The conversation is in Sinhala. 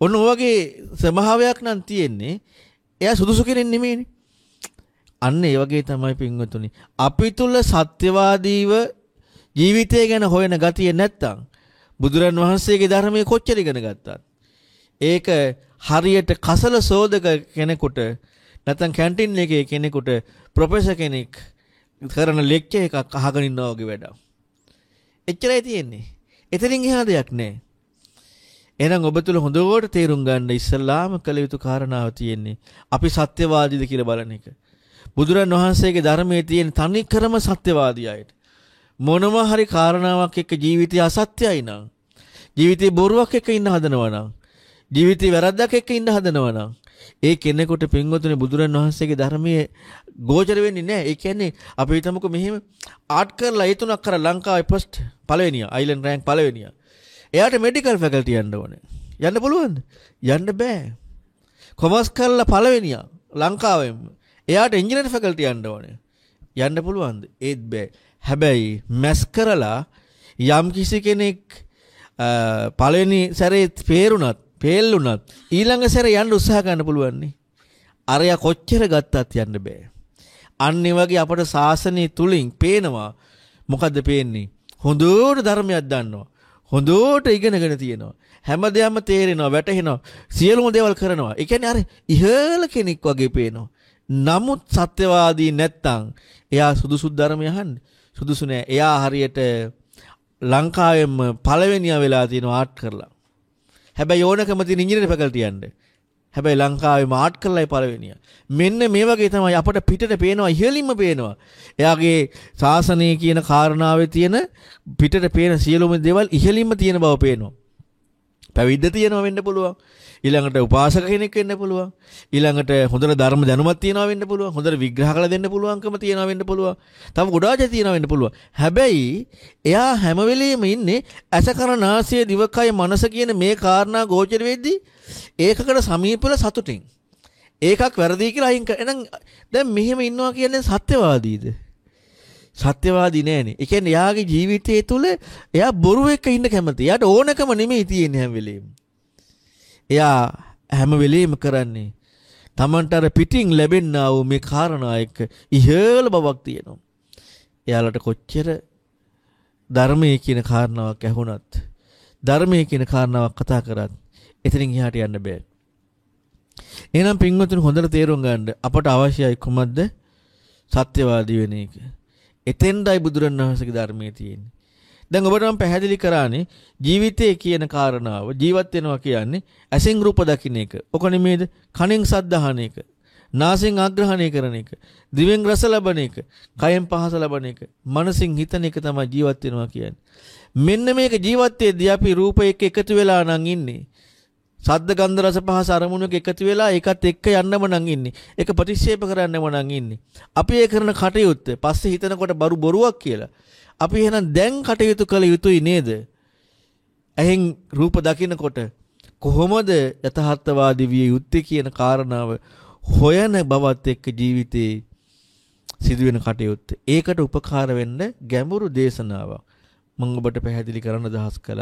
ඔන්න ඔයගේ ස්වභාවයක් නම් තියෙන්නේ එයා සුදුසු කෙනෙක් නෙමෙයිනේ. අන්න ඒ වගේ තමයි පින්වතුනි. අපි තුල සත්‍යවාදීව ජීවිතය ගැන හොයන ගතිය නැත්තම් බුදුරන් වහන්සේගේ ධර්මයේ කොච්චර ඉගෙන ගත්තත් ඒක හරියට කසල සෝදක කෙනෙකුට නැත්නම් කැන්ටින් එකේ කෙනෙකුට ප්‍රොෆෙසර් කෙනෙක් කරන ලෙක්චර් එකක් අහගෙන ඉන්නවා වගේ වැඩක්. එච්චරයි තියෙන්නේ. එතනින් එහා දෙයක් නැහැ. එහෙනම් ඔබ තුල හොඳට තේරුම් ගන්න ඉස්සල්ලාම කළ යුතු කාරණාව තියෙන්නේ අපි සත්‍යවාදීද කියලා බලන එක. බුදුරන් වහන්සේගේ ධර්මයේ තියෙන තනිකරම සත්‍යවාදී අයට මොනම හරි කාරණාවක් එක්ක ජීවිතය අසත්‍යයි නම් ජීවිතේ බොරුවක් එක්ක ඉන්න හදනවා නම් ජීවිතේ වැරද්දක් එක්ක ඉන්න හදනවා නම් ඒ කෙනෙකුට පින්වතුනි බුදුරන් වහන්සේගේ ධර්මයේ ගෝචර වෙන්නේ නැහැ. ඒ කියන්නේ අපි හිතමුකෝ මෙහෙම ආර්ට් කරලා ඒ තුනක් කර ලංකාවේ ෆස්ට් පළවෙනිය, අයිලන්ඩ් රෑන්ක් පළවෙනිය. එයාට මෙඩිකල් ෆැකල්ටි යන්න ඕනේ. යන්න පුළුවන්ද? යන්න බෑ. කොමර්ස් කරලා පළවෙනිය ලංකාවෙම. එයාට එන්ජිනියරින් ෆැකල්ටි යන්න ඕනේ. යන්න පුළුවන්ද? ඒත් බෑ. හැබැයි මැස් කරලා යම් කිසි කෙනෙක් පළවෙනි සැරේ පේරුණත් පේල්ලුණත් ඊළඟ සැරේ යන්න උත්සාහ ගන්න පුළුවන්නේ. අරයා කොච්චර ගත්තත් යන්න බෑ. අන්න වගේ අපට ශාසනය තුලින් පේනවා මොකද්ද පේන්නේ? හොඳට ධර්මයක් දන්නවා. හොඳට ඉගෙනගෙන තියෙනවා. හැම දෙයක්ම තේරෙනවා, වැටහෙනවා. සියලුම දේවල් කරනවා. ඒ කියන්නේ අර ඉහළ කෙනෙක් වගේ පේනවා. නමුත් සත්‍යවාදී නැත්තම් එයා සුදුසු ධර්මය අහන්නේ. සුදුසු නෑ. එයා හරියට ලංකාවෙම පළවෙනියා වෙලා තියෙනවා ආර්ට් කරලා. හැබැයි ඕනකම තියෙන ඉංජිනේර ෆැකල්ටි යන්න. හැබැයි ලංකාවේ මාට් කරලයි පළවෙනිය. මෙන්න මේ වගේ තමයි අපට පිටට පේනවා ඉහළින්ම පේනවා. එයාගේ ශාසනය කියන කාරණාවේ තියෙන පිටට පේන සියලුම දේවල් ඉහළින්ම තියෙන බව පේනවා. පැවිද්ද තියෙනවා වෙන්න පුළුවන්. ඊළඟට උපාසක කෙනෙක් වෙන්න පුළුවන්. ඊළඟට හොඳට ධර්ම දැනුමක් තියනවා වෙන්න පුළුවන්. හොඳට විග්‍රහ කරලා දෙන්න පුළුවන්කම තියනවා වෙන්න පුළුවන්. තව ගොඩාක් තියනවා වෙන්න පුළුවන්. හැබැයි එයා හැම වෙලෙම ඉන්නේ ඇස කන නාසය දිවකය මනස කියන මේ කාරණා ගෝචර වෙද්දී ඒකකට සමීපල සතුටින්. ඒකක් වැරදි කියලා අයින් කර. එහෙනම් දැන් මෙහෙම ඉන්නවා කියන්නේ සත්‍යවාදීද? සත්‍යවාදී නෑනේ. ඒ කියන්නේ එයාගේ ජීවිතය තුළ එයා බොරු එක්ක ඉන්න කැමති. එයාට ඕනකම නෙමෙයි තියෙන්නේ හැම වෙලෙම. එයා හැම වෙලෙම කරන්නේ Tamanට අර පිටින් ලැබෙන්නා වූ මේ කාරණා එක්ක ඉහළ බවක් තියෙනවා. එයාලට කොච්චර ධර්මයේ කියන කාරණාවක් ඇහුණත් ධර්මයේ කියන කාරණාවක් කතා කරත් එතනින් එහාට යන්න බෑ. එහෙනම් පින්වතුනි හොඳට තේරුම් ගන්න අපට අවශ්‍යයි කුමක්ද? සත්‍යවාදී වෙන එක. එතෙන්දයි බුදුරණවහන්සේගේ ධර්මයේ තියෙන්නේ. දැන් ඔබට මම පැහැදිලි කරානේ ජීවිතය කියන කාරණාව ජීවත් වෙනවා කියන්නේ ඇසෙන් රූප දකින්න එක. ඔක නෙමේද? කනෙන් සද්ද අහන එක. නාසයෙන් ආග්‍රහණය කරන එක. දිවෙන් රස ලබන එක. කයෙන් පහස ලබන එක. මනසින් හිතන එක තමයි ජීවත් වෙනවා කියන්නේ. මෙන්න මේක ජීවත් වෙද්දී අපි රූප එක්ක එකතු වෙලා නම් ඉන්නේ. සද්ද ගන්ධ රස පහස අරමුණක එකතු වෙලා ඒකත් එක්ක යන්නම නම් ඉන්නේ. ඒක ප්‍රතික්ෂේප කරන්නම නම් ඉන්නේ. අපි ඒ කරන කටයුත්ත පස්සේ හිතනකොට බරු බොරුවක් කියලා. අපි එහෙනම් දැන් කටයුතු කළ යුතුයි නේද? ඇහෙන් රූප දකිනකොට කොහොමද යථාර්ථවාදී විය යුත්තේ කියන කාරණාව හොයන බවත් එක්ක ජීවිතේ සිදුවෙන කටයුත්ත. ඒකට උපකාර වෙන්න ගැඹුරු දේශනාවක් මම ඔබට පැහැදිලි කරන්න දහස් කළා.